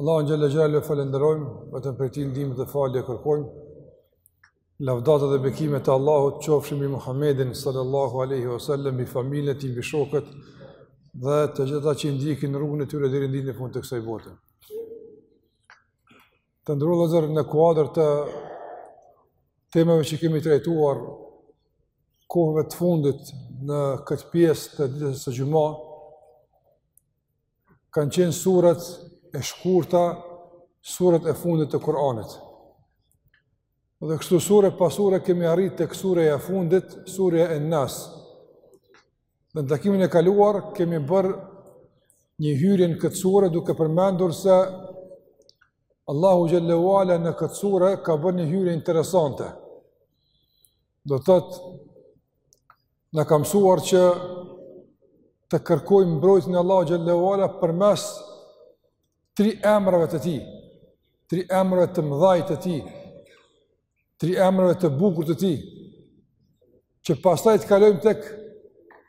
Allahu xhelle xhelaluhu falënderojmë, vetëm prej tij ndihmë dhe falje kërkojmë. Lavdatat dhe bekimet e Allahut qofshin mbi Muhammedin sallallahu alaihi wasallam, mbi familjen e tij, mbi shokët dhe të gjithë ata që ndjekin rrugën e tyre deri në ditën e fundit të kësaj bote. Të nderuar vëllezër, në kuadër të temave që kemi trajtuar kohëve të fundit në këtë pjesë të ditës së xhuma, kanë qenë suret e shkurta, suret e fundit të Kur'anit. Dhe kështu sure pas sure kemi arrit tek surja e fundit, surja en-Nas. Dhe në takimin e kaluar kemi bërë një hyrje në këtë sure duke përmendur se Allahu xhelle ue ala në këtë sure ka bërë një hyrje interesante. Do të thotë Na ka mësuar që të kërkojmë mbrojtjen e Allahut xhelle ue ala përmes tri emrave të tij, tri emrave të mëdhaj të tij, tri emrave të bukur të tij, që pastaj të kalojmë tek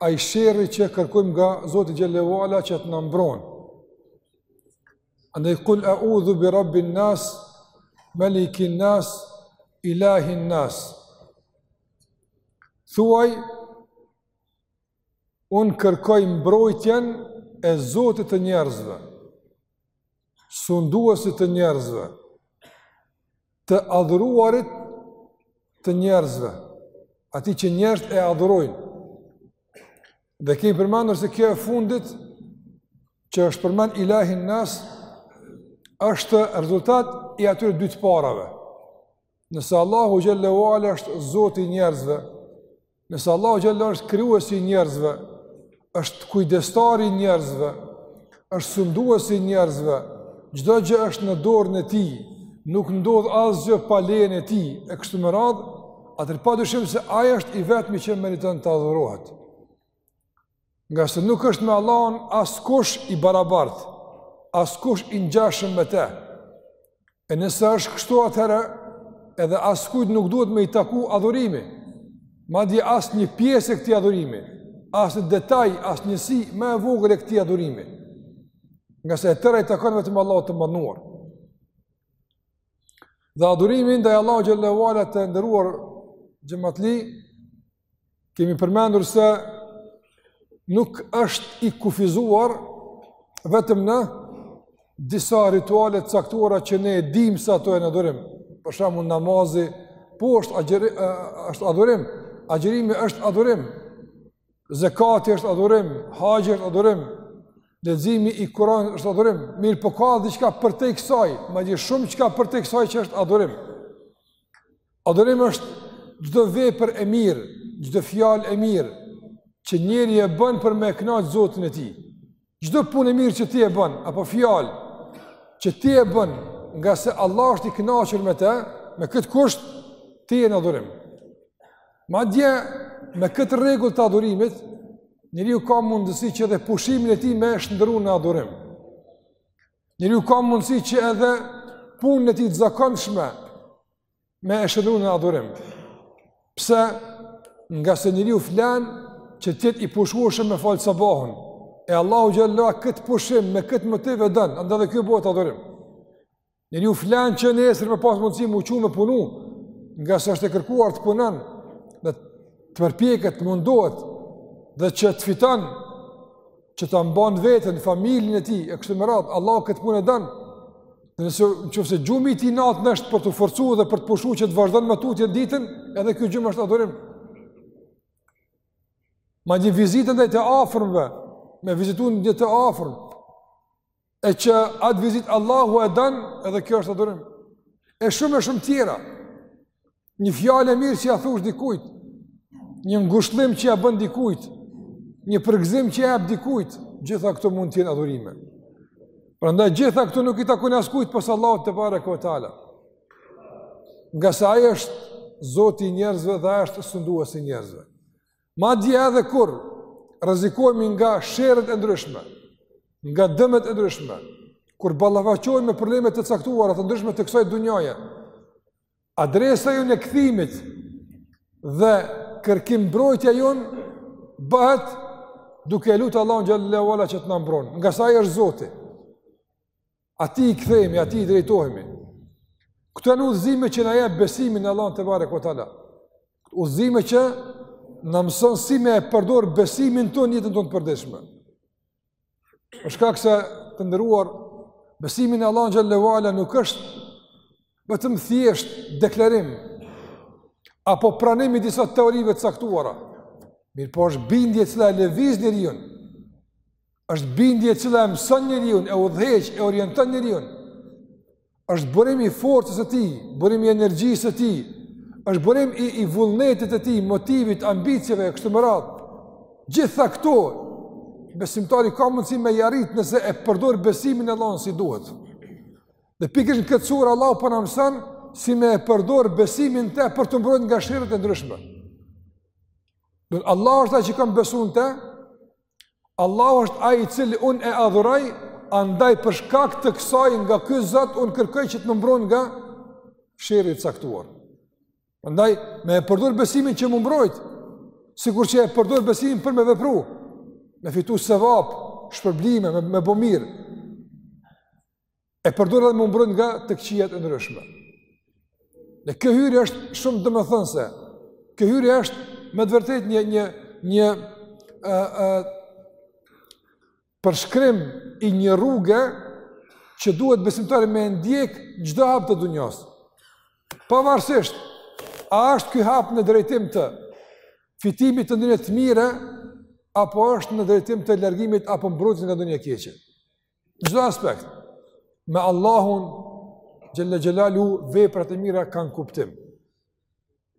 ai sherri që kërkojmë nga Zoti xhelle ue ala që të na mbron. Andaj kul a'udhu bi rabbin nas, melikin nas, ilahin nas. Thuaj, unë kërkoj mbrojtjen e Zotit të njerëzve, sunduesit të njerëzve, të adhuruarit të njerëzve, atij që njerëzit e adhurojnë. Dhe kemi përmendur se kjo e fundit, që është përmend ilahin nas, është rezultat i atyre dy të parave. Nëse Allahu xhelle ue ala është Zoti i njerëzve, nëse Allahu xhelle është krijuesi i njerëzve, është kujdestari i njerëzve, është sunduesi i njerëzve, çdo gjë është në dorën e tij, nuk ndodh asgjë pa lejen e tij, e kështu me radhë, atëherë pa dyshim se ai është i vetmi që meriton të adhurohet. Ngase nuk është me Allahun askush i barabartë, askush i ngjashëm me te. E nëse është kështu atëherë, edhe askujt nuk duhet me i taku adhurimi. Madje asnjë pjesë e këtij adhurimi, asnjë detaj, as njësi ma e vogël e këtij adhurimi. Ngase e tëra i takon vetëm Allahut të madhëruar. Dhe adhurimi ndaj Allahut xhelle ue ala, të nderuar xhematli, Kemi përmendur se nuk është i kufizuar vetëm në disa rituale të caktuara që ne e dimë se ato janë adhurim. Për shembull namazi, po, është adhurim. Agjerimi është adhurim. Zekati është adhurim, haxhi është adhurim. Leximi i Kuranit është adhurim. Mirëpo ka diçka përtej kësaj, madje shumë çka përtej kësaj që është adhurim. Adhurim është çdo vepër e mirë, çdo fjalë e mirë që njeriu e bën për me e kënaqë Zotin e tij. Çdo punë e mirë që ti e bën apo fjalë që ti e bën ngase Allah është i kënaqur me të, me këtë kusht ti je në adhurim. Madje me këtë rregull të adhurimit, njeriu ka mundësi që edhe pushimin e tij me e shndërru në adhurim. Njeriu ka mundësi që edhe punën e tij të zakonshme me e shndërru në adhurim. Pse ngase njeriu flen që t'jetë i pushueshëm me falë sabahun, e Allahu xhel-le këtë pushim me këtë motiv e don, andaj edhe kjo bëhet adhurim. Njeriu flen që nesër me pasë mundësi mu çu me punu, ngase është e kërkuar të punon, dhe të përpjeket, të mundohet, dhe që të fiton, që ta mban veten, familjen e tij, e kështu me radhë, Allahu këtë punë e don, Në qoftë se gjumi i tij natën është për t'u forcu dhe për t'u pushu që të vazhdon më tutje ditën, edhe ky gjumë është adhurim. Madje vizita ndaj të afërmve, me vizitu një të afërm, e që atë vizitë Allahu e don, edhe kjo është adhurim. E shumë e shumë tjera. Një fjalë e mirë që ia thush dikujt, një ngushëllim që ia bën dikujt, një përgëzim që ia jep dikujt, gjitha këto mund të jenë adhurime. Prandaj gjitha këto nuk i takojnë askujt pos Allahut tebareke ve teala. Ngase ai është Zoti i njerëzve dhe ai është sundues i njerëzve. Madje edhe kur rrezikohemi nga sherret e ndryshme, nga dëmet e ndryshme, kur ballafaqohemi me probleme të caktuara të ndryshme të kësaj dunjaje, Adresa jonë e kthimit dhe kërkim mbrojtja jonë bëhet duke e lutë Allahun xhel-le ve ala që të na mbron, ngase ai është Zoti. Atij i kthehemi, atij i drejtohemi. Këto janë udhëzime që na jep besimi në Allahun tebareke ve teala. Udhëzime që na mëson si me e përdor besimin tonë n'jetën tonë të përditshme. Për shkak se të nderuar, besimi në Allahun xhel-le ve ala nuk është vetëm thjesht deklarim, apo pranim i disa teorive të caktuara, mirëpo është bindje e cila e lëviz njeriun, është bindje e cila e mëson njeriun, e udhëheq, e orienton njeriun, është burim i forcës së tij, burim i energjisë së tij, është burim i i vullnetit të tij, motivit, ambicieve e kështu me radhë. Gjitha këto besimtari ka mundësi me i arrit nëse e përdor besimin në Allahun si duhet. Dhe pikërisht në këtë sure Allahu po na mëson si me e përdor besimin në te për t'u mbrojt nga sherret e ndryshme. Dhe Allahu është ai që kam besu në te Allahu është ai i cili unë e adhuroj, andaj për shkak të kësaj nga ky Zot unë kërkoj që të më mbron nga sherri i caktuar. Andaj me e përdor besimin që me u mbrojt, sikur që e përdor besimin për me vepru, me fitu sevap, shpërblime, me, me bo mirë. e përdor edhe me u mbrojt nga të këqijat e ndryshme. Dhe kjo hyrje është shumë domethënëse. Kjo hyrje është me të vërtet një një një ë ë përshkrim i një rruge që duhet besimtari me e ndjek çdo hap të dunjos. Pavarësisht a është ky hap në drejtim të fitimit të ndonjë të mire apo është në drejtim të largimit apo mbrojtjes nga ndonjë të keqe. Çdo aspekt me Allahun xhella xhelalu veprat e mira kanë kuptim.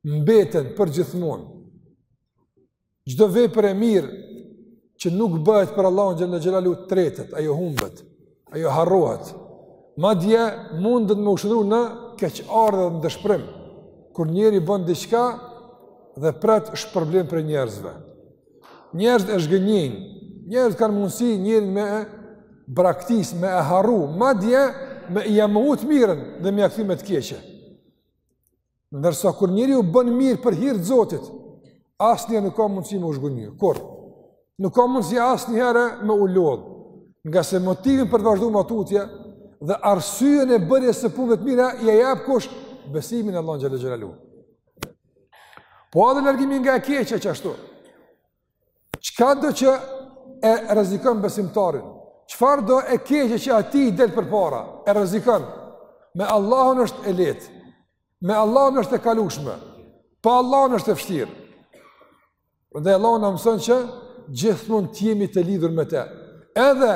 Mbeten për gjithmonë. Çdo vepër e mirë që nuk bëhet për Allahun xhella xhelalu tretet, ajo humbet, ajo harrohet. Madje mundet me u shndërru në keqardhje dhe në dëshpërim kur njeri bën diçka dhe pret shpërblim prej njerëzve. Njerëzit e zhgënjejnë, njerëzit kanë mundësi njerin me e braktis, me e harru, madje me ia mohu të mirën dhe me ia kthy me të keqe. Ndërsa kur njeriu bën mirë për hir të Zotit, asnjëherë nuk ka mundësi me u zhgënjy, kurrë. Nuk ka mundësi asnjëherë me u lodh, ngase motivin për të vazhdu ma tutje dhe arsyen e bërjes së punëve të mira, ia jep kush? Besimi në Allahun xhella xhelalu Po edhe largimi nga e keqja qashtu. Çkado që e rrezikon besimtarin, çfarëdo e keqe që atij i del përpara, e rrezikon. Me Allahun është e lehtë. Me Allahun është e kalushme. Pa Allahun është e vështirë. Prandaj Allahu na mëson që gjithmonë të jemi të lidhur me të. Edhe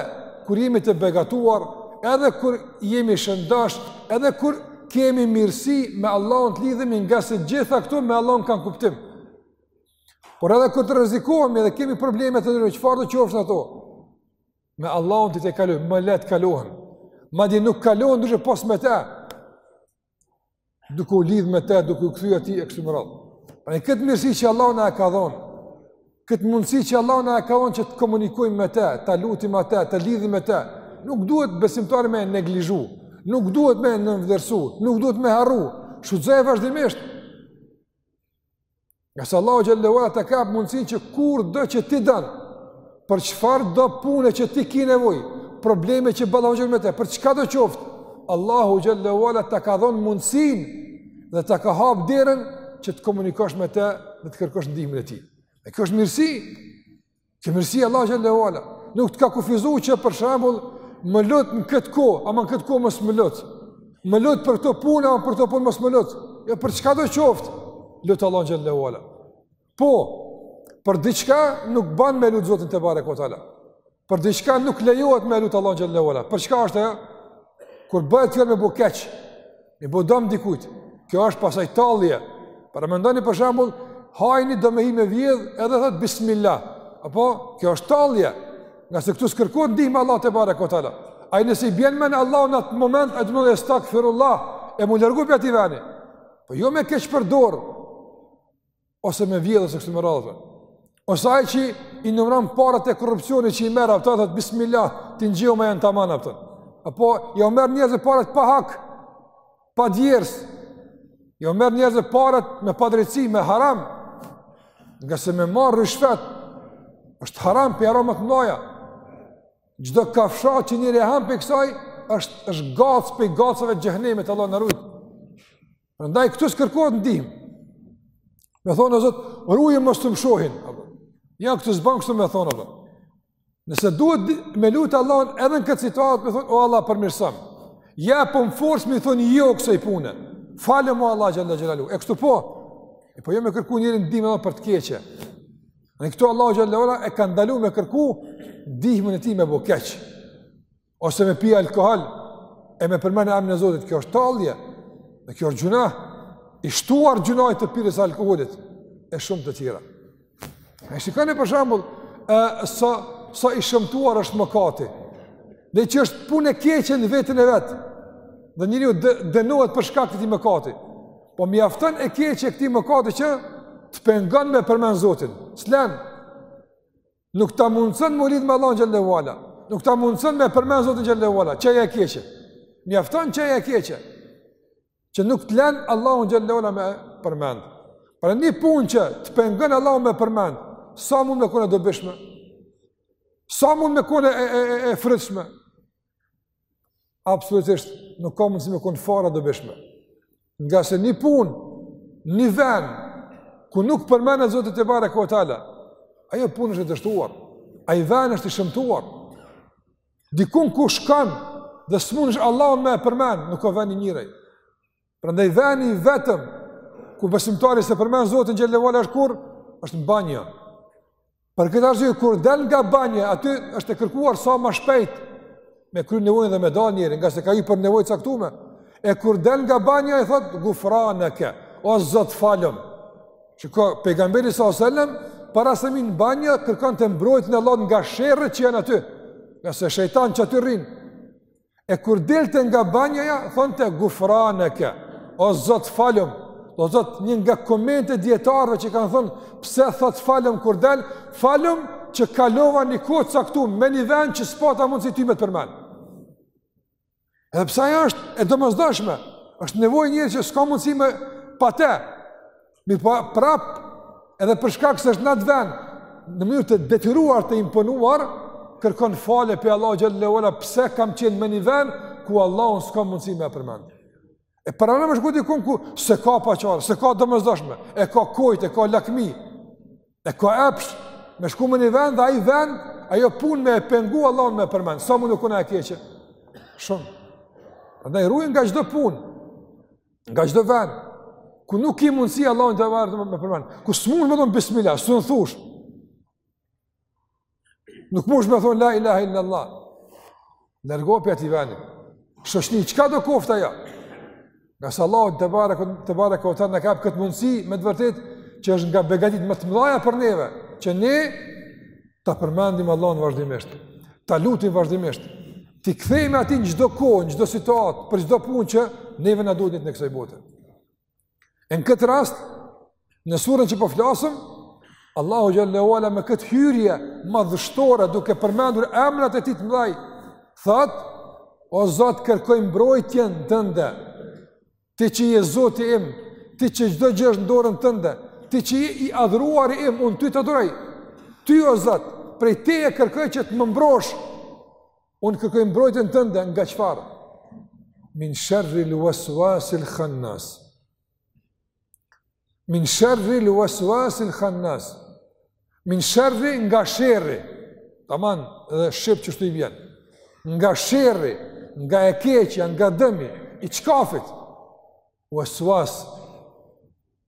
kur jemi të begatuar, edhe kur jemi shëndosh, edhe kur kemi mirësi me Allahun të lidhemi ngase gjitha këto me Allahun kanë kuptim. Por edhe kur të rrezikohemi dhe kemi probleme të ndryshme, çfarëdo qofshin ato, me Allahun t'i kalojmë, më lehtë kalohen. Madje nuk kalohen ndryshe pos me të. duke u lidh me të, duke u kthyer te ai e kështu me radhë. Pra këtë mirësi që Allahu na e ka dhënë, këtë mundësi që Allahu na e ka dhënë që të komunikojmë me të, ta lutim atë, të lidhim me të, nuk duhet besimtari me neglizhu, nuk duhet me nënvlerësu, nuk duhet me harru. Shfrytëzoje vazhdimisht. Ngase Allahu xhel-le ue ala ta ka jap mundësinë që kurdo që ti don, për çfarëdo pune që ti ki nevojë, probleme që ballafaqohesh me të, për çkado qoftë, Allahu xhel-le ue ala ta ka dhon mundësinë dhe ta ka hap derën që të komunikosh me të dhe të kërkosh ndihmën e tij. E kjo është mirësi. Kjo mirësi, Allahu xhel-le ue ala nuk të ka kufizu që për shembull më lut në këtë kohë, ama në këtë kohë mos më lut. Më lut për këto punë, ama për këto punë mos më lut. E jo, për çkado qoftë, lute Allahun xhel-le ue ala. Po, për diçka nuk ban me lut Zotin tebareke ue teala. Për diçka nuk lejohet me lut Allahun xhel-le ue ala. Për çka është ajo? Kur bëhet fjalë me bu keq, Me i bo dëm dikujt, kjo është pasaj tallje, paramendoni për shembull, hajni do me hi me vjedh edhe thot bismillah, e po kjo është tallje, ngase këtu s'kërkohet ndihma e Allahut tebareke ue teala, ai nëse i bjen n'men Allahu në atë moment, duhet me thonë estagfirullah, e m'u largu prej atij veni, po jo me keqpërdorë, ose me vjedhë ose kështu me radhë. Ose ai që i numëron parat e korrupsionit që i merr ato thot bismillah, t'i njehim a janë tamam ato. E po jau merr njerëzve parat pa hak, pa djers. Jau merr njerëzve parat me padrejtësi, me haram. Ngase me marr ryshfet, është haram prej harameve të mëdha. Çdo kafshatë që njeri e han prej kësaj, është është gacë prej gacave të xhehenemit, Allah na rujt. Prandaj këtu s'kërkohet ndihmë. Me thonë o Zot, rujëm mos të m'shohin. Jo, këtu s'bën kështu me thonë apo. Nëse duhet me lut Allahun edhe në këtë situatë, me thonë o Allah përmirësom. Japëm forcë me thonë jo kësaj pune. Falëm Allah xhel-le xhelaluhu. E kështu po. E po jo me kërku njeri ndihmë edhe për të keqe. Në këto Allahu xhel-le ue ala e ka ndaluar me kërku ndihmën e tij me bë keq. ose me pi alkohol, e me përmen emrin e Zotit, kjo është tallje, dhe kjo është gjynah i shtuar gjynahit të pirjes alkoholit, e shumë të tjera. E shikoni për shembull, e, sa, sa i shëmtuar është mëkati, dhe që është punë e keqe në veten e vetë, dhe njeriu dënohet për shkak të atij mëkati, po mjafton e keqe këtij mëkati që të pengon me përmen Zotin, s'të len, Nuk ta mundëson m'u lidh me Allahun xhel-le ue ala. Nuk ta mundëson me përmen Zotin xhel-le ue ala. Qaja e keqe. Mjafton qaja e keqe. Që nuk të len Allahun xhel-le ue ala me përmen. Pra një punë që të pengon Allahun me përmen. Sa mund me kon e dobishme? Sa mund me kon e, e, e, e frytshme? Absolutisht, nuk ka mundësi me konë fare e dobishme. Ngase një punë, një ven, ku nuk përmenet Zoti tebareke we teala, ajo punë është e dështuar, ai ven është i shëmtuar. Dikun ku shkon dhe s'munesh Allahun me e përmen, nuk ka ven njeri. Prandaj veni i vetëm ku besimtari s'e përmend Zotin xhelle we ala është kur është në banjë. Për këtë arsye kur del nga banja, aty është e kërkuar sa më shpejt me kry nevojën dhe me dalë njeri, ngase ka hi për nevojë të caktuar. E kur del nga banja i thot gufraneke, o Zot falëm. Çka pejgamberi alejhi selam para se me hi n'banjë kërkonte mbrojtjen e Allahut nga sherrët që janë aty. Ngase shejtanët aty rrinë. E kur delte nga banja, thonte gufraneke, o zot falëm, o zot një nga komentet e dijetarëve që kanë thonë, pse thot falëm kur del, falëm që kalova një kohë t'caktume n'një vend që s'pata mundsi ty me të përmen. Edhe pse ajo është e domosdoshme, është nevojë njeri që s'ka mundësi me pa të. Mirëpo, prap, edhe për shkak se është në atë vend, në mënyrë të detyruar të imponuar, kërkon falje prej Allahut xhelle we ala, pse kam qenë në një vend, ku Allahun s'ka mundësi me e përmendë. E paramendo me shku dikun ku s'e ka paçare, s'e ka domosdoshme, e ka qejf, e ka lakmi, e ka epsh, me shku në një vend dhe ai vend, ajo punë me e pengu Allahun me përmend, sa mun me kon e keqe. Shumë. Andaj ruju nga çdo punë. Nga çdo vend ku nuk ki mundsi Allahun tebareke we teala me përmend. Ku s'mun me thon bismillah, s'un thush. Nuk mun me thon la ilaha illallah. Largohu pi atij veni, shoqni, çkado koftë ajo. Ngase Allahu tebareke we teala na ka dhan këtë mundsi me të vërtetë që është nga begatitë më të mëdha për neve, që ne Ta përmendim Allahun vazhdimisht. Ta lutim vazhdimisht. T'i kthehemi atij në çdo kohë, në çdo situatë, për çdo punë që neve na duhet e kësaj bote. E në këtë rast, në surën që po flasëm, Allahu xhelle we ala me këtë hyrje madhështore duke përmendur emrat e tij të mëdhaj, thot: O Zot, kërkoj mbrojtjen tënde Ti që je Zoti im, ti që çdo gjë është në dorën tënde, ti që je i adhuruari im, unë ty të adhuroj. Ty o Zot, prej teje kërkoj që të më mbrosh. Unë kërkoj mbrojtjen tënde nga çfarë? Min sharri al-waswas al-khannas. Min sharri al-waswas al-khannas. Min sharri nga sherri. Taman, edhe shqip qështu i vjen. Nga sherri, nga e keqja, nga dëmi, i çkafit. Waswas.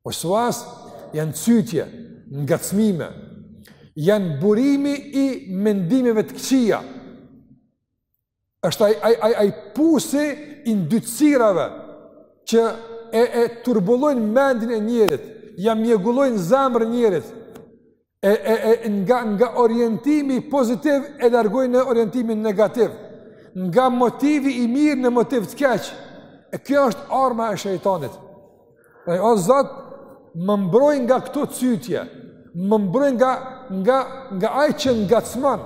Waswas janë cytje, ngacmime. Janë burimi i mendimeve të këqija. është ai ai ai ai pusi i ndytësirave që e e turbullojnë mendjen e njerit, ja mjegullojnë zemrën njerit. E e e nga nga orientimi pozitiv e largojnë në orientimin negativ. Nga motivi i mirë në motiv të keq. E kjo është arma e shejtanit. Ai o Zot, më mbroj nga këto cytje. Më mbroj nga nga nga ai që ngacmon.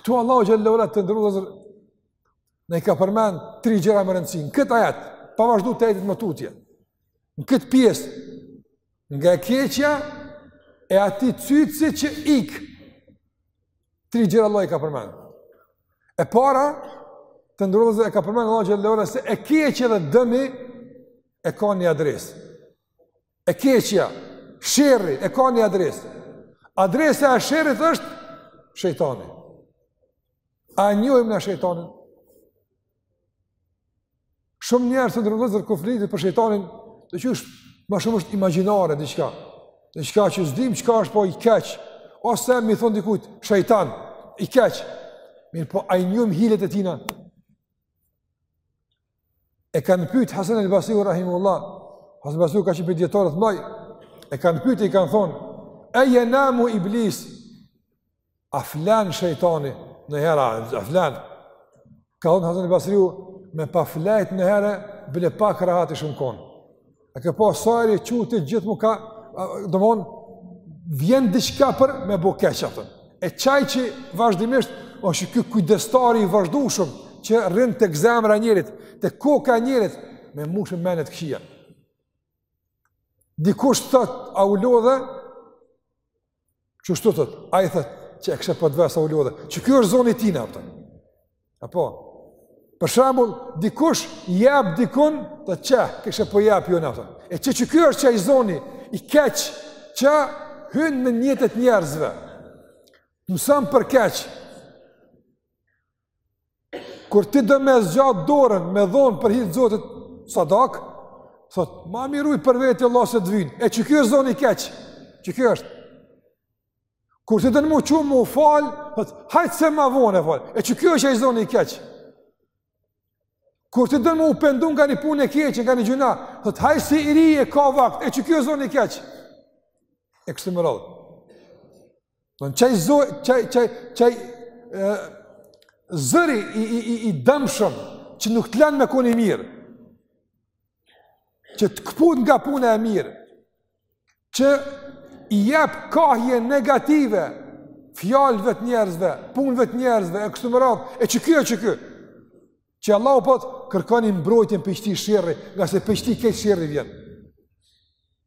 Këtu Allahu xhel-le ue ala, të nderuar vëllezër, na i ka përmend tri gjëra me rëndësi në këtë ajet, pa vazhdu te ajeti më tutje, në këtë pjesë, nga e keqja e atij cytësi që ik, tri gjëra Allahu i ka përmend. E para, të nderuar vëllezër, e ka përmend Allahu xhel-le ue ala, se e keqja dhe dëmi, e ka një adresë. E keqja, sherri e ka një adresë. Adresa e sherrit është shejtani. A njohim na shejtanin? Shumë njerëz të nderuar vëllezër kur flitet për shejtanin, do të më shumë është imagjinare diçka. Diçka që s'dim çka është po i keq. Ose me i thon dikujt, shejtan i keq. Mirëpo a i njohim hilet e tina. E kanë pyet Hasan al-Basriun rahimehullah, Hasan al-Basriu ka qenë prej dijetarëve të mëdhaj. E kanë pyet i kanë thonë, "A jenamu iblis?" A flan shejtani nëherë, a flan. Ka thonë Hasan al-Basriu me pas flajt nëherë, bile pak rahat ishum konë. A ke pa sa rri e cyt gjithmonë, domethon, vjen diçka për me bo keq, a kupton. E qaj që vazhdimisht, osht ky kujdestari i vazhdushëm, që rrin tek zemra e njerit, tek koka e njerit, me mushë mentë t'kqija. Dikush të thotë, a u lodhe, Qështu thot, ai thot, që e kështë po vdes, a u lodhe, qiky është zoni i tina, a kupton. Apo, për shembull, dikush jep dikun të që, kështë po jep, jo, a kupton. E qe qiky është qaj zoni i keq, që hyn në nijetet e njerëzve, mëson për keq, Kur ti do me zgjatë dorën, me dhonë për hir të Zotit sadak, thot, ma mirë ruj për veti, vallahi se të vyn, e qiky është zoni i keq, qiky është. Kur ti don me u çu me u falë, thot, hajt se ma vonë e fal, e qiky është qaj zoni i keq. Kur ti don me u pendu nga një punë e keqe, nga një gjynah, thot, hajt se i ri je, ka vakt, e qiky është zoni i keq. E kështu me radhë. Do të qaj zo, qaj qaj qaj ë zëri i i i, i dëmshëm që nuk të lën me kon i mirë. Që të kput nga puna e mirë. Që i jep kahje negative fjalëve të njerëzve, punëve të njerëzve e kështu me radhë, e qyky o qyky. Që Allahu po thotë kërkoni mbrojtjen prej qitij sherri, ngase prej qitij keq sherri vjen.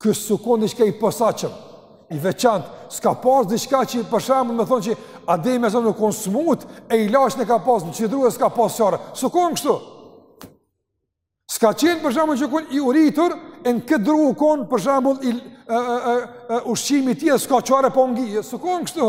Ky s'u kon diçka i posaçëm, i veçantë, s'ka pas diçka që për shembull me thonë që Ademi alejhi selam u kon smut e ilaçin e ka pas në qit dru e s'ka pas çare. S'u kon kështu. S'ka qenë për shembull që u kon i uritur e në këtë dru u kon për shembull ushqimi i tij e s'ka çare po ngi, s'u kon kështu.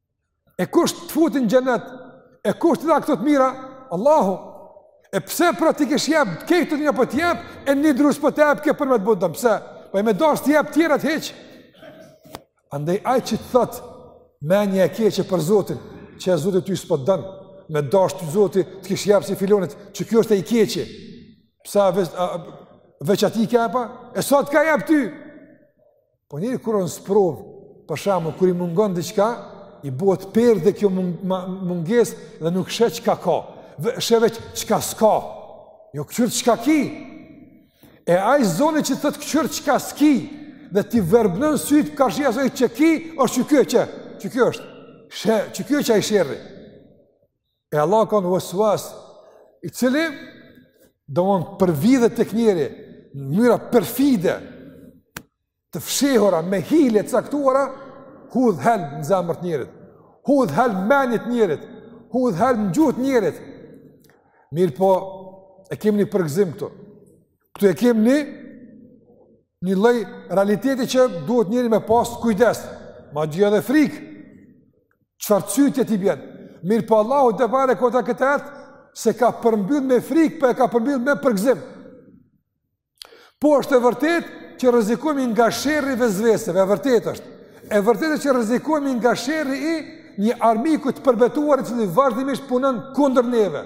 E kush të futi n'xhenet? E kush t'i dha këto të mira? Allahu. E pse pra ti kish jep, kej të një po të jep, e një dru s'po të jep, ke për me të bo dëm, pse? Po e me dasht të jep tjera të heq. Andaj aj që të thotë, mendje e keqe për Zotin, që Zoti ty s'po t'don, me t'dasht Zoti, të kish jep si filanit, qikjo është e keqe, pse a veç, a, veç atë e ke pa? E sa të ka jep ty? Po njeri kur është n'sprovë, për shembull, kur i mungon diçka, i bëhet perde kjo mungesë dhe nuk sheh çka ka. Sheh veç çka s'ka. Jo kqyr çka ki. E ai zoni që thotë kqyr çka s'ki dhe t'i verbon sytë karshi asaj që ki, është qyky. Qyky është. Sheh, qyky qaj sherri. E Allahu ka thonë vesuas, i cili, domethonë përvidhet tek njeri, në mënyra perfide, të fshehura, me hile të caktuara, hudh helm në zemër të njerit, hudh helm n'mendje t'njerit, hudh helm në gjuhë të njerit. Mirëpo, e kemi një përgëzim këtu. Këtu e kemi një Një lloj realiteti që duhet njeri me pas kujdes, madje edhe frikë, çfarë cytje t'i bjen. Mirëpo Allahu tebareke ve teala këtë ajet, s'e ka përmbyllë me frikë, po e ka përmbyllë me përgëzim. Po është e vërtet që rrezikohemi nga sherri i vesveseve, e vërtet është. E vërtet është që rrezikohemi nga sherri i një armiku të përbetuar i cili vazhdimisht punon kundër neve,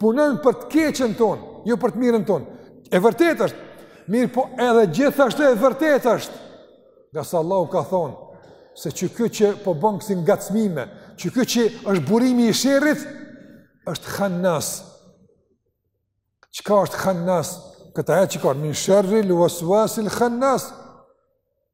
punon për të keqen tonë, jo për të mirën tonë. E vërtet është, Mirëpo edhe gjithashtu e vërtet është, ngase Allahu ka thonë, se qyky që po bon kësi ngacmime, qyky që është burimi i sherrit, është khannas. Çka është khannas? Këtë ajet çka, min sherril uasuasil khannas.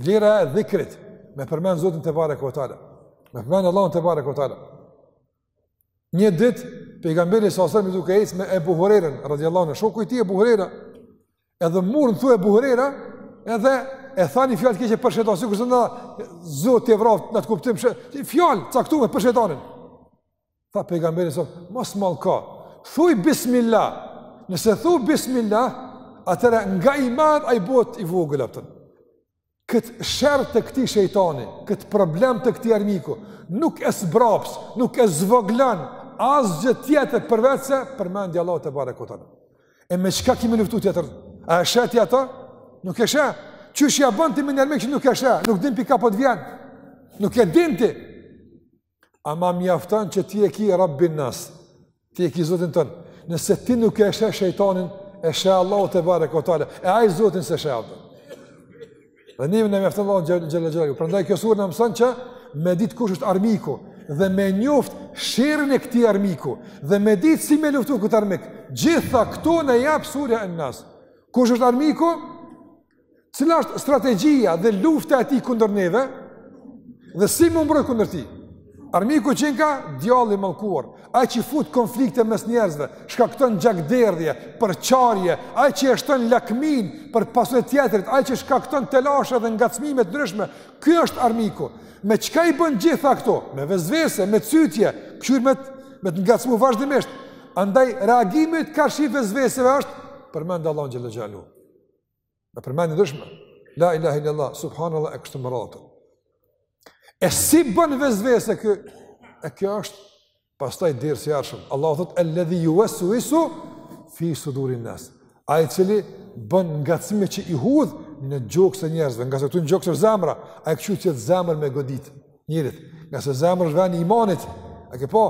Vlera e dhikrit, me përmend Zotin tebareke ue teala. Me përmend Allahun tebareke ue teala. Një ditë pejgamberi salallahu alejhi ue selem duke ecë me Ebu Hurerën radhiyallahu anhu, shoku i tij Ebu Hurera, edhe murr në thu Ebu Hurera, edhe e tha ni fjalë t'keqe për shejtanin, sikurse nda Zoti e vraftë n'atë kuptim se fjalë caktuar për shejtanin. Tha pejgamberi salallahu alejhi ue selem, mos mallko. Thuaj bismillah. Nëse thu bismillah, atëherë nga i madh ai bëhet i vogël atë. Kët sherr të këtij shejtani, kët problem të këtij armiku, nuk e zbraps, nuk e zvoglon asgjë tjetër përveçse përmendja e Allahut tebareke ue teala. E me çka ki me luftu tjetër? A e sheh ti atë? Nuk e sheh. Qysh ja bën ti me një armik që nuk e sheh, nuk din pi ka po të vjen. Nuk e din ti. Ama mjafton që ti e ki Rabbin nas. Ti e ki Zotin tën. Nëse ti nuk e sheh shejtanin, e sheh Allahu tebareke ue teala. E ai Zotin s'e sheh atë. Dhe neve na mjafton Allahu xhele xhelaluhu. Prandaj kjo sura na mëson që me ditë kush është armiku dhe me njoft sherrin e këtij armiku dhe me ditë si me luftu këtë armik. Gjitha këto na jap surja En-Nas. Kush është armiku? Cila është strategjia dhe lufta e tij kundër neve? Dhe si m'u mbrojt kundër tij? Armiku qenka djalli i mallkuar, ai që fut konflikte mes njerëzve, shkakton gjakderdhje, përçarje, ai që e shton lakmin për pasuni t'tjetrit, ai që shkakton telashe dhe ngacmime të ndryshme, ky është armiku. Me çka i bën gjitha këto? Me vesvese, me cytje, kqyr me të ngacmu vazhdimisht. Andaj reagimi karshi vesveseve është përmend Allahun xhele xhelaluhu. Me përmendje t'ndryshme, la ilaha illallah, subhanallah e kështu me radhë. E si bën vesvese ky? E kjo është pastaj dersi i ardhshëm. Allahu thot alladhi yuwaswisu fi sudurin nas. Ai i cili bën ngacmime që i hudh në gjoksin e njerëzve, ngase këtu në gjoks është zemra, ai kqyr n'zemër me godit. Njerit, ngase zemra është vendi i imanit, a ke po?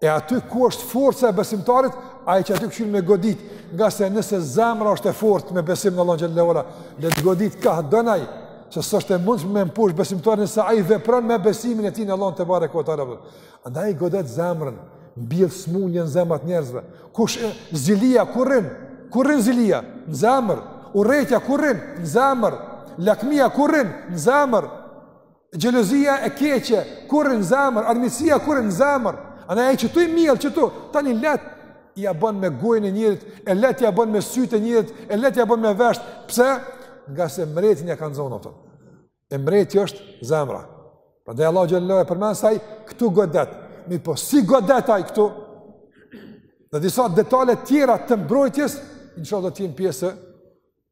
E aty ku është forca e besimtarit, ai qaty kqyr me godit, ngase nëse zemra është e fort me besim në Allahun xhele ue ala, le të godit ka don ai, se s'është e mundshme me mposht besimtarin nëse ai vepron me besimin e tij në Allahun tebareke ue teala. Andaj e godet zemrën, mbjell smundje në zemrat e njerëzve, kush e zilia, ku rrin, ku rrin zilia, në zemër, urrejtja, ku rrin, në zemër, lakmia, ku rrin, në zemër, Xhelozia e keqe, ku rrin në zemër, armiqësia ku rrin në zemër. Andaj ai qtu i mjell qtu, tani leht ia bën me gojën e njerit, e leht ia bën me sytë e njerit, e leht ia bën me vesh. Pse? Ngase mretin ia kanë zonë ato. E mreti është zemra. Prandaj Allahu xhele ue ala e përmend se ai këtu godet. Mirëpo si godet ai këtu? Dhe disa detale tjera të mbrojtjes, inshallah do të jenë pjesë